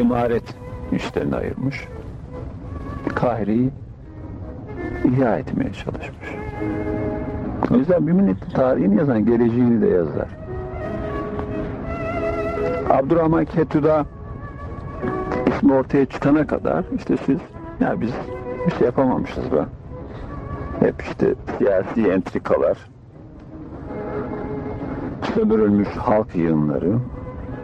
imaret işlerine ayırmış. Kahire'yi ihya etmeye çalışmış. O yüzden milletin tarihini yazan geleceğini de yazar. Abdurrahman Ketüda ismi ortaya çıkana kadar işte siz ya biz bir şey yapamamışız be. Hep işte siyasi entrikalar, sömürülmüş halk yığınları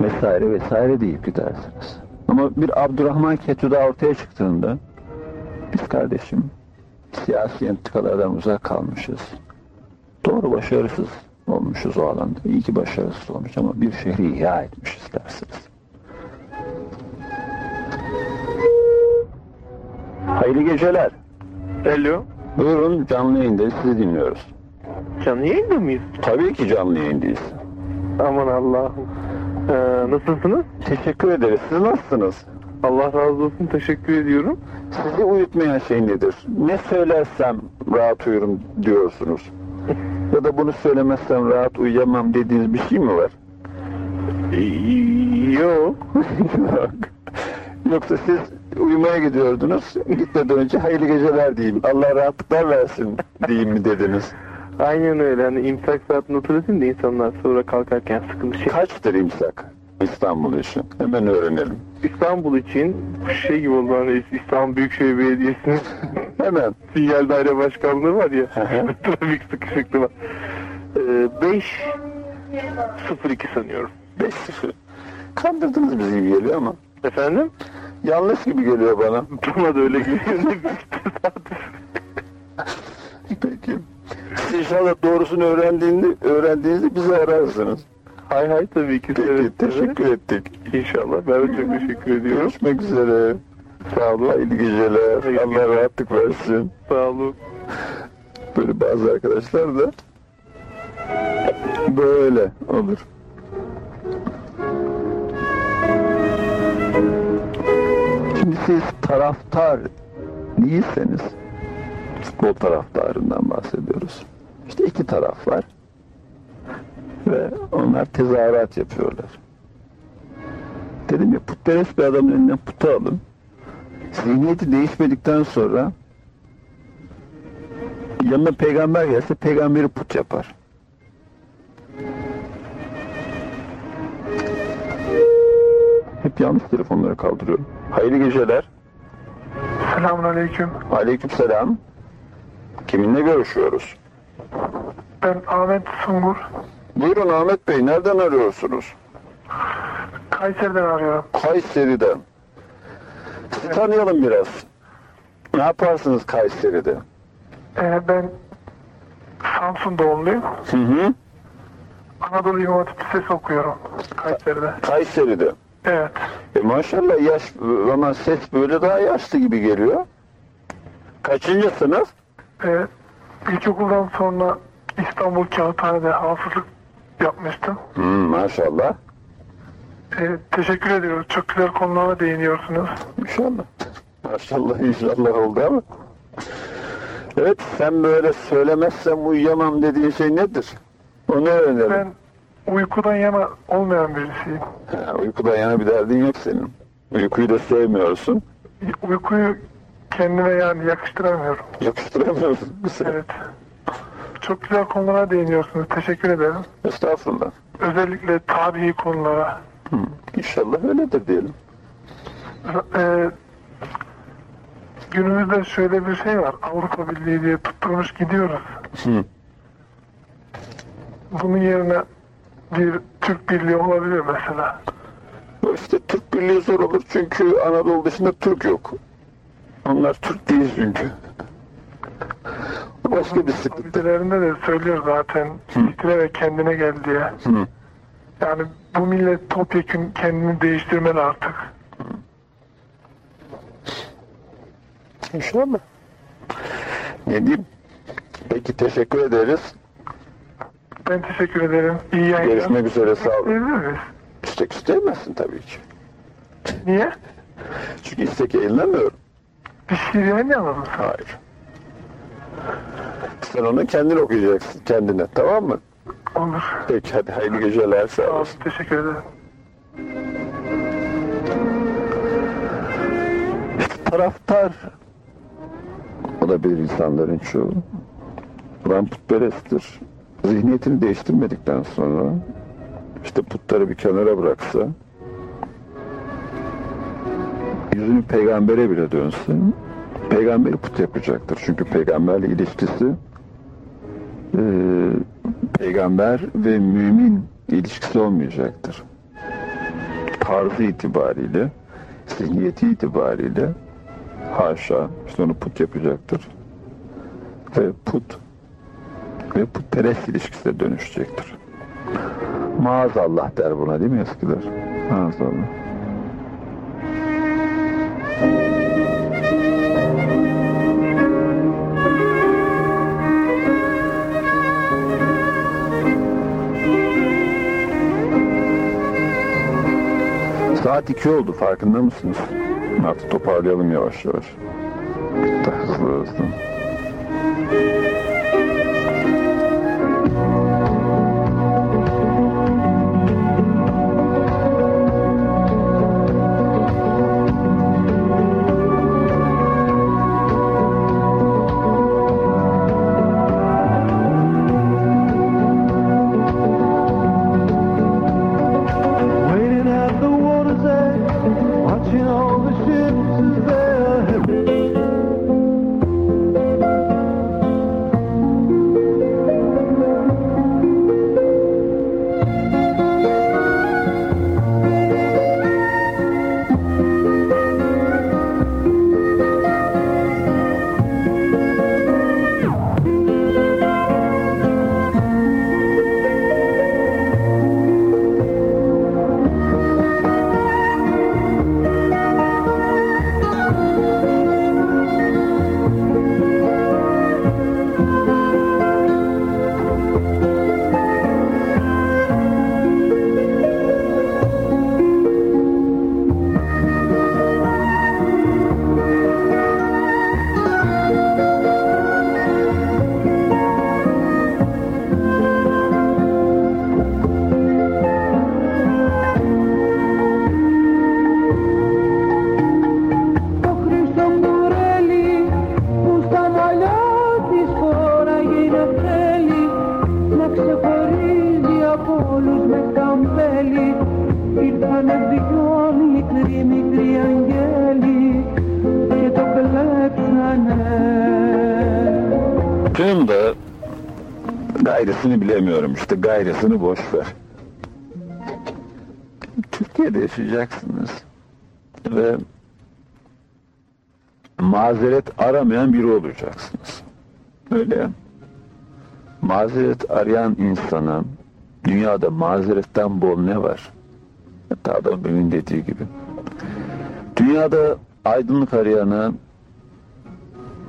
vesaire vesaire deyip gidersiniz. Ama bir Abdurrahman Ketüda ortaya çıktığında biz kardeşim siyasi entrikalardan uzak kalmışız. Doğru başarısız olmuşuz o alanda. İyi ki başarısız olmuş ama bir şehri ihya etmişiz dersiniz. Hayırlı geceler. Alo. Buyurun canlı yayındayız sizi dinliyoruz. Canlı yayında mıyız? Tabii ki canlı yayındayız. Aman Allah'ım. Ee, nasılsınız? Teşekkür ederiz. Siz nasılsınız? Allah razı olsun. Teşekkür ediyorum. Sizi uyutmayan şey nedir? Ne söylersem rahat uyurum diyorsunuz. Ya da bunu söylemezsem rahat uyuyamam dediğiniz bir şey mi var? Yok. Yok. Yoksa siz uyumaya gidiyordunuz. Gitmeden önce hayırlı geceler diyeyim. Allah rahatlıklar versin diyeyim mi dediniz? Aynen öyle. Hani imsak saatini hatırlatayım da insanlar sonra kalkarken sıkıntı şey. Kaçtır imsak İstanbul için? Hemen öğrenelim. İstanbul için şey gibi oldu hani İstanbul Büyükşehir Belediyesi'nin Hemen. sinyal daire başkanlığı var ya. Trafik sıkışıklığı var. Ee, 5 02 sanıyorum. 5-0. Kandırdınız bizi gibi geliyor ama. Efendim? Yanlış gibi geliyor bana. Bana da öyle geliyor. Peki. Siz inşallah doğrusunu öğrendiğinde, öğrendiğinizde bizi ararsınız. Hay hay tabii ki. Peki, seve. teşekkür ettik. İnşallah. Ben de çok teşekkür ediyorum. Görüşmek üzere. Sağ olun. Hayırlı geceler. Hayırlı Allah geceler. rahatlık versin. Sağ olun. Böyle bazı arkadaşlar da böyle olur. Şimdi siz taraftar değilseniz futbol taraftarından bahsediyoruz. İşte iki taraf var ve onlar tezahürat yapıyorlar. Dedim ya putperest bir adamın elinden putu alın. Zihniyeti değişmedikten sonra yanına peygamber gelse peygamberi put yapar. Hep yanlış telefonları kaldırıyorum. Hayırlı geceler. Selamun aleyküm. Aleykümselam. Kiminle görüşüyoruz? Ben Ahmet Sungur. Buyurun Ahmet Bey, nereden arıyorsunuz? Kayseri'den arıyorum. Kayseri'den. Sizi tanıyalım biraz. Ne yaparsınız Kayseri'de? Ee, ben Samsun doğumluyum. Hı hı. Anadolu İmam Hatip Lisesi okuyorum Kayseri'de. Kayseri'de. Evet. E maşallah yaş ama ses böyle daha yaşlı gibi geliyor. Kaçıncı sınıf? Ee, ilkokuldan sonra İstanbul Kağıthane'de hafızlık yapmıştım. Hı, maşallah. Ee, teşekkür ediyoruz. Çok güzel konulara değiniyorsunuz. İnşallah. Maşallah inşallah oldu ama. Evet sen böyle söylemezsem uyuyamam dediğin şey nedir? Onu öğrenelim. Ben uykudan yana olmayan birisiyim. Ha, uykudan yana bir derdin yok senin. Uykuyu da sevmiyorsun. Uykuyu kendime yani yakıştıramıyorum. Yakıştıramıyorsun. Evet. Çok güzel konulara değiniyorsunuz. Teşekkür ederim. Estağfurullah. Özellikle tarihi konulara. Hı, İnşallah öyledir diyelim. Ee, günümüzde şöyle bir şey var. Avrupa Birliği diye tutturmuş gidiyoruz. Hı. Bunun yerine bir Türk Birliği olabilir mesela. İşte Türk Birliği zor olur çünkü Anadolu dışında Türk yok. Onlar Türk değil çünkü. Başka bir sıkıntı. Ülkelerinde de söylüyor zaten istire ve kendine gel diye. Hı. Yani bu millet topyekun kendini değiştirmeli artık. İnşallah. Ne diyeyim? Peki teşekkür ederiz. Ben teşekkür ederim. İyi yayınlar. Görüşmek üzere sağ olun. Miyiz? İstek isteyemezsin tabii ki. Niye? Çünkü istek yayınlamıyorum. Yayınlamadın mı? Hayır. Sen onu kendin okuyacaksın kendine tamam mı? Olur. Peki hadi hayırlı geceler sağ Sağ olasın. Teşekkür ederim. taraftar olabilir insanların çoğu. Ben putperesttir. Zihniyetini değiştirmedikten sonra işte putları bir kenara bıraksa yüzünü peygambere bile dönsün peygamberi put yapacaktır. Çünkü peygamberle ilişkisi e, peygamber ve mümin ilişkisi olmayacaktır. Tarzı itibariyle zihniyeti itibariyle haşa işte onu put yapacaktır. Ve put ve putperest ilişkisine dönüşecektir. Maazallah der buna değil mi eskiler? Maazallah. Saat 2 oldu farkında mısınız? Artık toparlayalım yavaş yavaş. Daha hızlı hızlı. Gayrısını bilemiyorum işte gayrısını boş ver. Türkiye'de yaşayacaksınız ve mazeret aramayan biri olacaksınız. Öyle. Mazeret arayan insana dünyada mazeretten bol ne var? Hatta adamın dediği gibi. Dünyada aydınlık arayana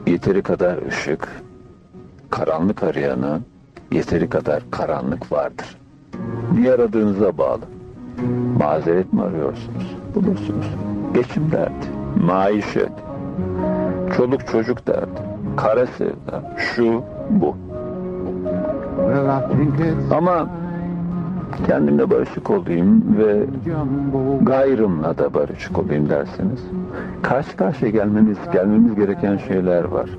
yeteri kadar ışık, karanlık arayana yeteri kadar karanlık vardır. Niye aradığınıza bağlı. Mazeret mi arıyorsunuz? Bulursunuz. Geçim derdi, maişet, çoluk çocuk derdi, kara sevda, şu, bu. Ama kendimle barışık olayım ve gayrımla da barışık olayım derseniz karşı karşıya gelmemiz, gelmemiz gereken şeyler var.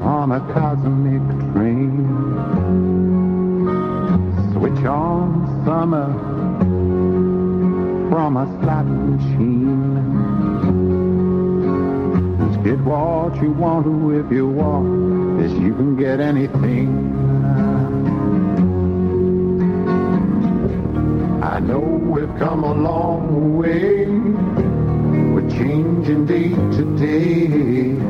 On a cosmic train. Switch on summer from a slot machine. Just get what you want to if you want, as you can get anything. I know we've come a long way. We're changing day to day.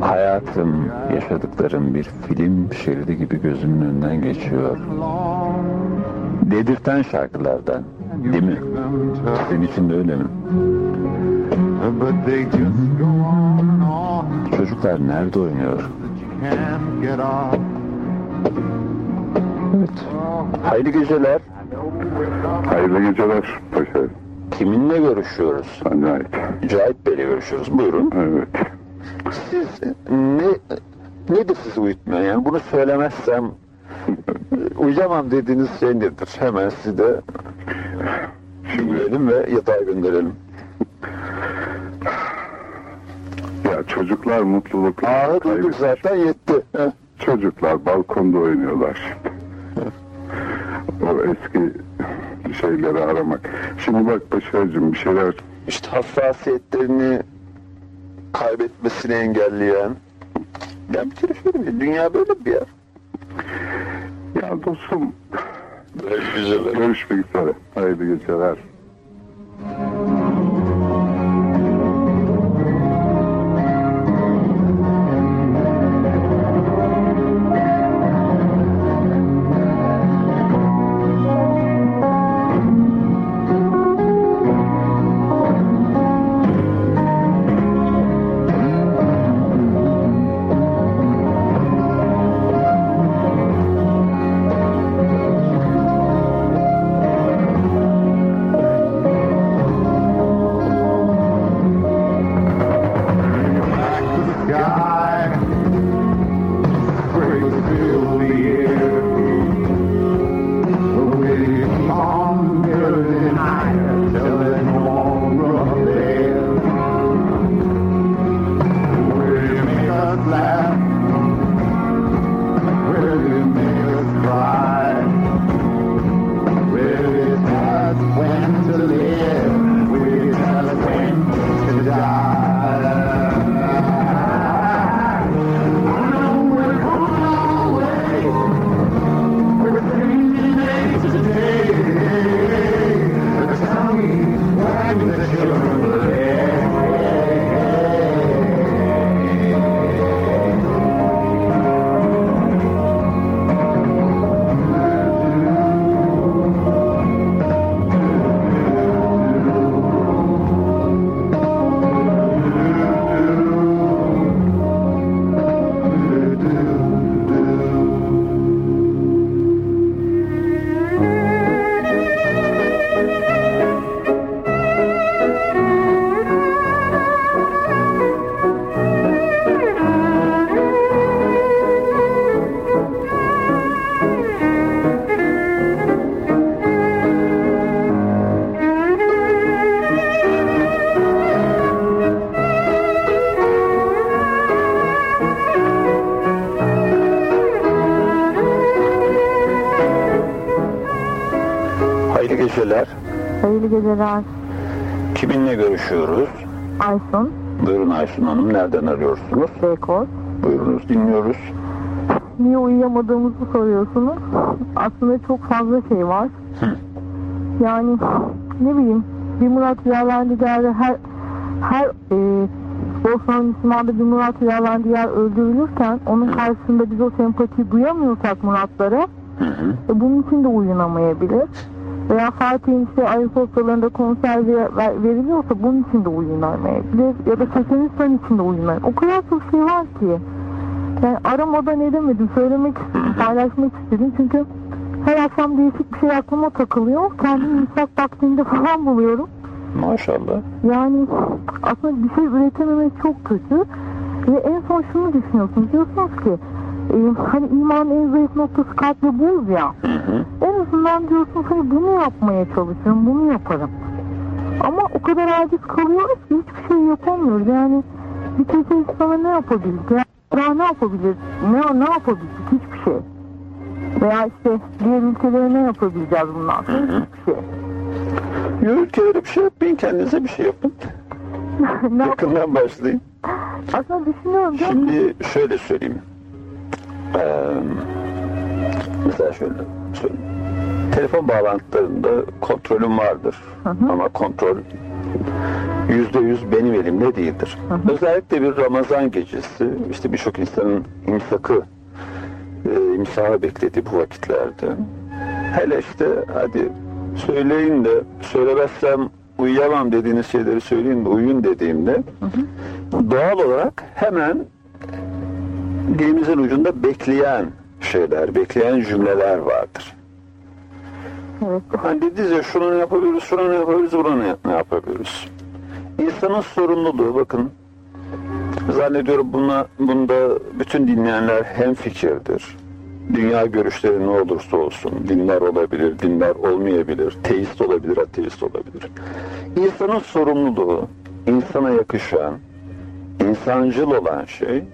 hayatım, yaşadıklarım bir film şeridi gibi gözümün önünden geçiyor. Dedirten şarkılardan değil mi? Senin için de öyle mi? Çocuklar nerede oynuyor? Evet. Hayırlı geceler. Hayırlı geceler paşa. Kiminle görüşüyoruz? Acayip. Cahit Bey'le görüşüyoruz. Buyurun. Evet. Siz ne nedir sizi uyutmuyor? Yani bunu söylemezsem uyuyamam dediğiniz şey nedir? Hemen sizi de dinleyelim ve yatağa gönderelim. Ya çocuklar mutlulukla Aa duyduk zaten yetti. Heh. Çocuklar balkonda oynuyorlar şimdi. o eski şeyleri aramak. Şimdi bak Paşa'cığım bir şeyler İşte hassasiyetlerini kaybetmesini engelleyen ben bir kere şöyle bir dünya böyle bir yer. ya dostum Böyle güzel. görüşmek üzere. Hayırlı geceler. Geceler. Hayırlı geceler Kiminle görüşüyoruz? Aysun, Buyurun Aysun Hanım. Nereden arıyorsunuz? Beykoz. Buyurunuz dinliyoruz. Niye uyuyamadığımızı soruyorsunuz. Aslında çok fazla şey var. Yani ne bileyim bir Murat Rüyalandigar'da her her e, Bosna Müslüman'da bir Murat Rüyalandigar öldürülürken onun karşısında biz o sempatiyi duyamıyorsak Muratlara Hı hı. e, bunun için de uyunamayabilir. Veya Fatih'in işte Ayasofyalarında konser ver- ver- veriliyorsa bunun için de uyunamayabilir. Ya da Çeçenistan için de uyunamayabilir. O kadar çok şey var ki. Yani aramadan edemedim. Söylemek istedim, paylaşmak istedim. Çünkü her akşam değişik bir şey aklıma takılıyor. Kendimi imsak vaktinde falan buluyorum. Maşallah. Yani aslında bir şey üretememek çok kötü. Ve en son şunu düşünüyorsunuz. Diyorsunuz ki e, hani imanın en zayıf noktası kalp ve buz ya. Hı hı. En azından diyorsunuz hani bunu yapmaya çalışırım, bunu yaparım. Ama o kadar aciz kalıyoruz ki hiçbir şey yapamıyoruz. Yani bir kese sana ne yapabilir? Ya daha ne yapabilir? Ne, ne yapabilir? Hiçbir şey. Veya işte diğer ülkelere ne yapabileceğiz bundan sonra? Hiçbir şey. Yok ülkelere bir şey yapmayın. Kendinize bir şey yapın. Yakından başlayın. Aslında düşünüyorum. Şimdi şöyle söyleyeyim. Ee, mesela şöyle söyleyeyim. Telefon bağlantılarında kontrolüm vardır. Hı hı. Ama kontrol yüzde yüz benim elimde değildir. hı. Özellikle bir Ramazan gecesi işte birçok insanın imsakı e, imsahı beklediği bu vakitlerde hele işte hadi söyleyin de söylemezsem uyuyamam dediğiniz şeyleri söyleyin de uyuyun dediğimde doğal olarak hemen dilimizin ucunda bekleyen şeyler, bekleyen cümleler vardır. Hani dediniz ya şunu ne yapabiliriz, şunu ne yapabiliriz, bunu ne, ne yapabiliriz. İnsanın sorumluluğu bakın zannediyorum buna, bunda bütün dinleyenler hem fikirdir. Dünya görüşleri ne olursa olsun, dinler olabilir, dinler olmayabilir, teist olabilir, ateist olabilir. İnsanın sorumluluğu, insana yakışan, insancıl olan şey,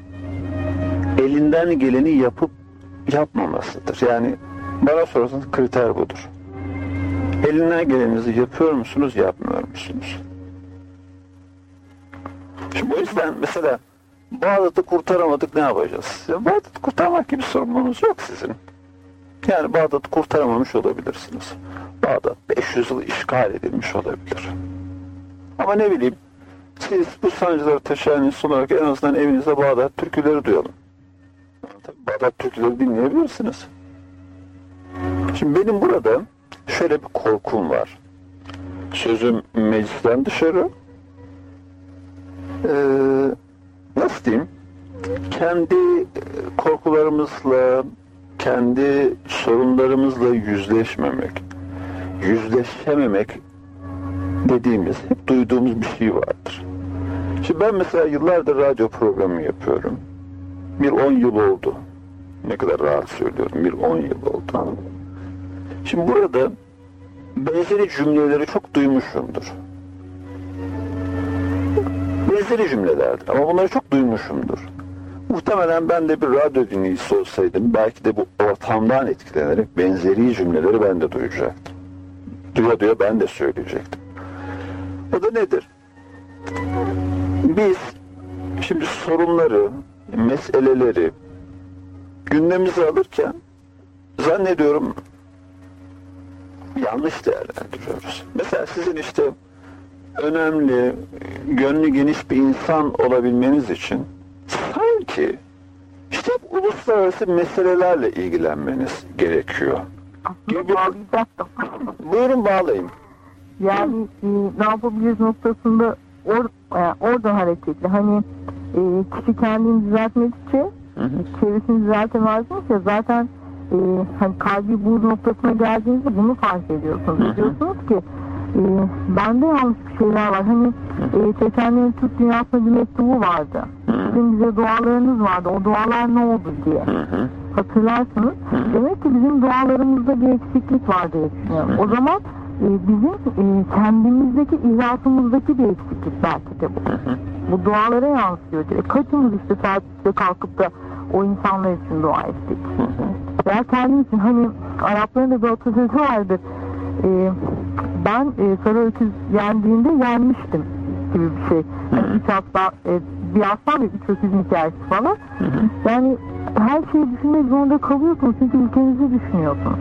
elinden geleni yapıp yapmamasıdır. Yani bana sorarsanız kriter budur. Elinden geleninizi yapıyor musunuz, yapmıyor musunuz? Şimdi o yüzden mesela Bağdat'ı kurtaramadık ne yapacağız? Ya Bağdat'ı kurtarmak gibi sorumluluğunuz yok sizin. Yani Bağdat'ı kurtaramamış olabilirsiniz. Bağdat 500 yıl işgal edilmiş olabilir. Ama ne bileyim siz bu sancıları taşıyan insan olarak en azından evinizde Bağdat türküleri duyalım. Tabii Bağdat türküleri dinleyebilirsiniz. Şimdi benim burada şöyle bir korkum var. Sözüm meclisten dışarı. Ee, nasıl diyeyim? Kendi korkularımızla, kendi sorunlarımızla yüzleşmemek, yüzleşememek dediğimiz, hep duyduğumuz bir şey vardır. Şimdi ben mesela yıllardır radyo programı yapıyorum. Bir on yıl oldu. Ne kadar rahat söylüyorum. Bir on yıl oldu. Şimdi burada benzeri cümleleri çok duymuşumdur. Benzeri cümlelerdir ama bunları çok duymuşumdur. Muhtemelen ben de bir radyo dinleyicisi olsaydım belki de bu ortamdan etkilenerek benzeri cümleleri ben de duyacaktım. Duya duya ben de söyleyecektim. O da nedir? Biz şimdi sorunları, meseleleri gündemimize alırken zannediyorum yanlış değerlendiriyoruz. Mesela sizin işte önemli, gönlü geniş bir insan olabilmeniz için sanki işte uluslararası meselelerle ilgilenmeniz gerekiyor. Gibi-. Buyurun bağlayın. Yani e, ne yapabiliriz noktasında or, e, oradan hareketli. Hani e, kişi kendini düzeltmek için çevresini düzeltemezsiniz ya zaten e, hani kalbi bu noktasına geldiğinizde bunu fark ediyorsunuz. Diyorsunuz ki e, bende yanlış bir şeyler var. Hani e, Çeçenlerin Türk dünyasına bir mektubu vardı. Sizin bize dualarınız vardı. O dualar ne oldu diye. Hatırlarsınız. Demek ki bizim dualarımızda bir eksiklik var diye düşünüyorum. O zaman bizim e, kendimizdeki ihrasımızdaki bir eksiklik belki de bu. Bu dualara yansıyor direkt. Kaçımız işte saat üçte kalkıp da o insanlar için dua ettik. Veya kendim için hani Arapların da bir atasözü vardır. E, ben e, sarı öküz yendiğinde yenmiştim gibi bir şey. Hani üç aslan, e, bir aslan ve üç öküzün hikayesi falan. Yani her şeyi düşünmek zorunda kalıyorsunuz çünkü ülkenizi düşünüyorsunuz.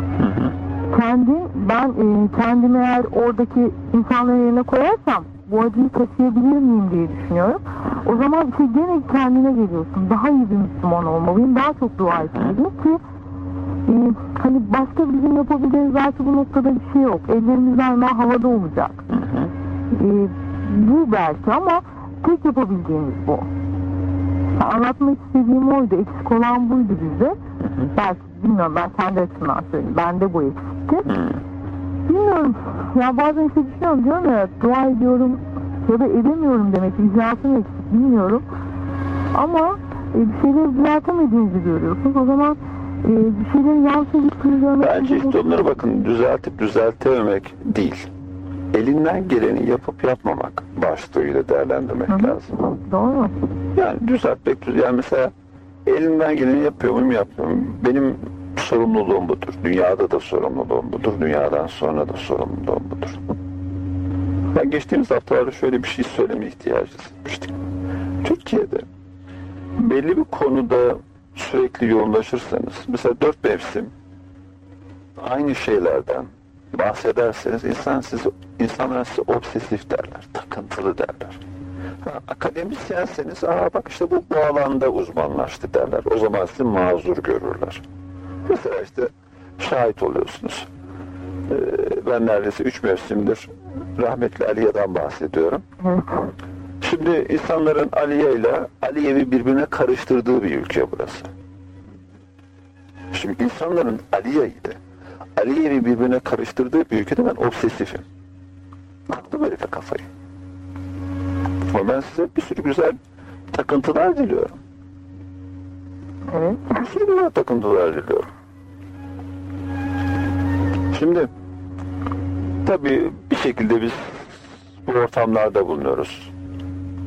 Kendi, ben e, kendimi eğer oradaki insanların yerine koyarsam bu acıyı taşıyabilir miyim diye düşünüyorum. O zaman işte gene kendine geliyorsun. Daha iyi bir Müslüman olmalıyım. Daha çok dua etmeliyim ki e, hani başka bizim yapabileceğimiz belki bu noktada bir şey yok. Ellerimiz daima havada olacak. E, bu belki ama tek yapabildiğimiz bu. Anlatmak istediğim oydu. Eksik olan buydu bizde. Belki bilmiyorum ben kendi açımdan söyleyeyim. Bende bu eksikti. Bilmiyorum. Ya bazen işte düşünüyorum diyorum ya dua ediyorum ya da edemiyorum demek. İcraatım eksik bilmiyorum. Ama e, bir şeyleri düzeltemediğinizi görüyorsunuz. O zaman e, bir şeylerin yanlış gittiğini görmek Bence işte onları bakın düzeltip düzeltememek değil. Elinden geleni yapıp yapmamak başlığıyla değerlendirmek Hı hı. lazım. Doğru. Yani düzeltmek, düz- yani mesela elimden geleni yapıyor muyum, yapmıyor muyum? Benim sorumluluğum budur. Dünyada da sorumluluğum budur. Dünyadan sonra da sorumluluğum budur. Ben geçtiğimiz haftalarda şöyle bir şey söyleme ihtiyacı hissetmiştim. Türkiye'de belli bir konuda sürekli yoğunlaşırsanız, mesela dört mevsim aynı şeylerden bahsederseniz insan sizi, insanlar size obsesif derler, takıntılı derler. Ha, akademisyenseniz, aa bak işte bu, bu alanda uzmanlaştı derler. O zaman sizi mazur görürler. Mesela işte şahit oluyorsunuz. Ee, ben neredeyse üç mevsimdir rahmetli Aliye'den bahsediyorum. Şimdi insanların Aliye ile Aliye'yi birbirine karıştırdığı bir ülke burası. Şimdi insanların Aliye ile Aliye'yi birbirine karıştırdığı bir ülkede ben obsesifim. Attım böyle kafayı. Ama ben size bir sürü güzel takıntılar diliyorum. Evet. Güzel takıntılar diliyorum. Şimdi tabii bir şekilde biz bu ortamlarda bulunuyoruz.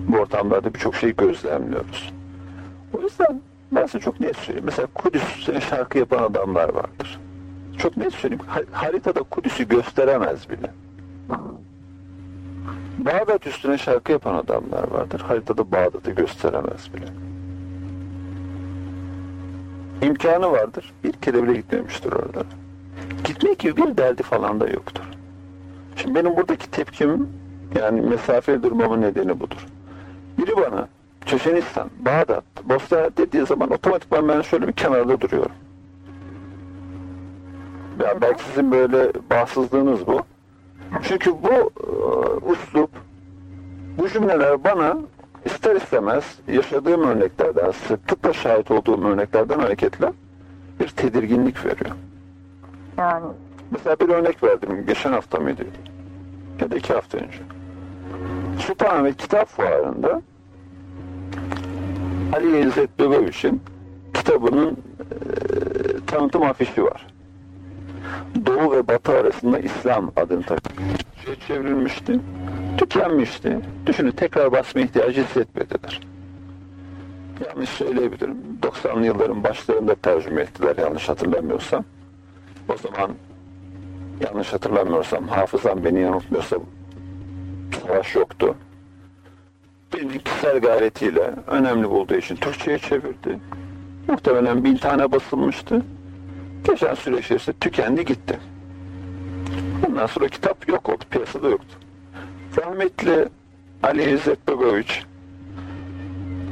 Bu ortamlarda birçok şeyi gözlemliyoruz. O yüzden ben size çok net söyleyeyim. Mesela Kudüs'e şarkı yapan adamlar vardır. Çok net söyleyeyim. ha- Haritada Kudüs'ü gösteremez bile. Bağdat üstüne şarkı yapan adamlar vardır. Haritada Bağdat'ı gösteremez bile. İmkanı vardır. Bir kere bile gitmemiştir orada. Gitmek gibi bir derdi falan da yoktur. Şimdi benim buradaki tepkim yani mesafeli durmamın nedeni budur. Biri bana Çeçenistan, Bağdat, Bosna dediği zaman otomatikman ben şöyle bir kenarda duruyorum. Yani belki sizin böyle bağımsızlığınız bu. Çünkü bu e, uslup, bu cümleler bana ister istemez yaşadığım örneklerden, sıklıkla şahit olduğum örneklerden hareketle bir tedirginlik veriyor. Yani Mesela bir örnek verdim. Geçen hafta mıydı? Ya da iki hafta önce. Sultanahmet Kitap Fuarı'nda Ali İzzet Begoviç'in kitabının e, tanıtım afişi var. Doğu ve Batı arasında İslam adını takıyor. Şey çevrilmişti, tükenmişti. Düşünün tekrar basma ihtiyacı hissetmediler. Yanlış söyleyebilirim. 90'lı yılların başlarında tercüme ettiler yanlış hatırlamıyorsam. O zaman yanlış hatırlamıyorsam, hafızam beni yanıltmıyorsa savaş yoktu. Benim kişisel gayretiyle önemli bulduğu için Türkçe'ye çevirdi. Muhtemelen bin tane basılmıştı. Geçen süre içerisinde tükendi gitti. Ondan sonra kitap yok oldu, piyasada yoktu. Rahmetli Ali İzzet Begoviç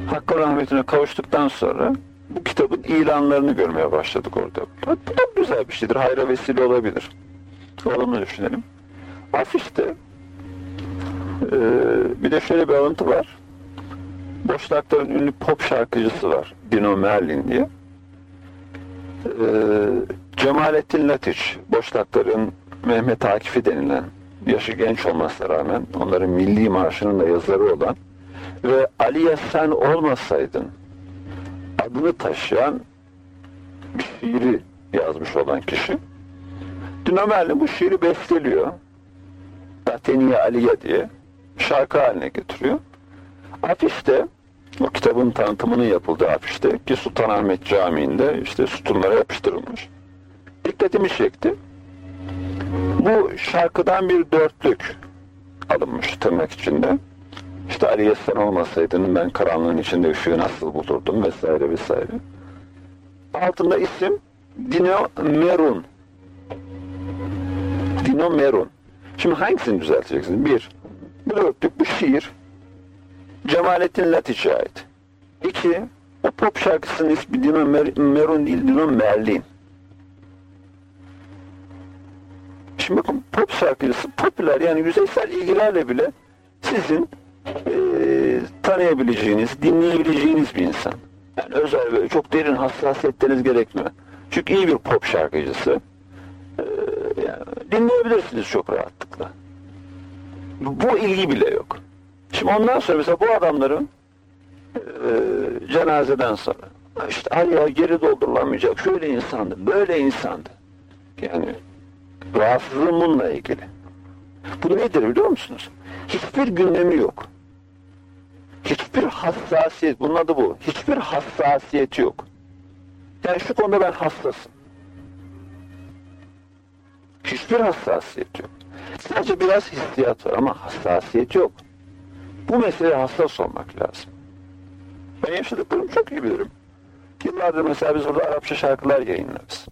Hakk'a rahmetine kavuştuktan sonra bu kitabın ilanlarını görmeye başladık orada. Bu da güzel bir şeydir, hayra vesile olabilir. Olumlu düşünelim. Afişte e, bir de şöyle bir alıntı var. Boşnakların ünlü pop şarkıcısı var. Dino Merlin diye. E, Cemalettin Latiç, Boşnakların Mehmet Akif'i denilen yaşı genç olmasına rağmen onların milli marşının da yazarı olan ve Aliye sen olmasaydın adını taşıyan bir şiiri yazmış olan kişi. Dinamerli bu şiiri besteliyor. Dateniye Aliye diye şarkı haline getiriyor. Afişte o kitabın tanıtımının yapıldığı afişte ki Sultanahmet Camii'nde işte sütunlara yapıştırılmış. Dikkatimi çekti. Bu şarkıdan bir dörtlük alınmış tırnak içinde. İşte Aliye sen olmasaydın ben karanlığın içinde ışığı nasıl bulurdum vesaire vesaire. Altında isim Dino Merun. Dino Merun. Şimdi hangisini düzelteceksiniz? Bir, bu dörtlük bu şiir Cemalettin Latiç'e ait. İki, o pop şarkısının ismi Dino Mer Merun değil, Dino Merlin. Şimdi bakın pop şarkıcısı popüler yani yüzeysel ilgilerle bile sizin eee, tanıyabileceğiniz, dinleyebileceğiniz bir insan. Yani özel böyle çok derin hassasiyetleriniz gerekmiyor. Çünkü iyi bir pop şarkıcısı eee, yani dinleyebilirsiniz çok rahatlıkla. Bu, ilgi bile yok. Şimdi ondan sonra mesela bu adamların eee, cenazeden sonra işte Aliya geri doldurulamayacak şöyle insandı, böyle insandı. Yani rahatsızlığım bununla ilgili. Bu nedir biliyor musunuz? Hiçbir gündemi yok. Hiçbir hassasiyet, bunun adı bu. Hiçbir hassasiyeti yok. Yani şu konuda ben hassasım. Hiçbir hassasiyet yok. Sadece biraz hissiyat var ama hassasiyet yok. Bu meseleye hassas olmak lazım. Ben yaşadıklarımı çok iyi bilirim. Yıllardır mesela biz burada Arapça şarkılar yayınlarız.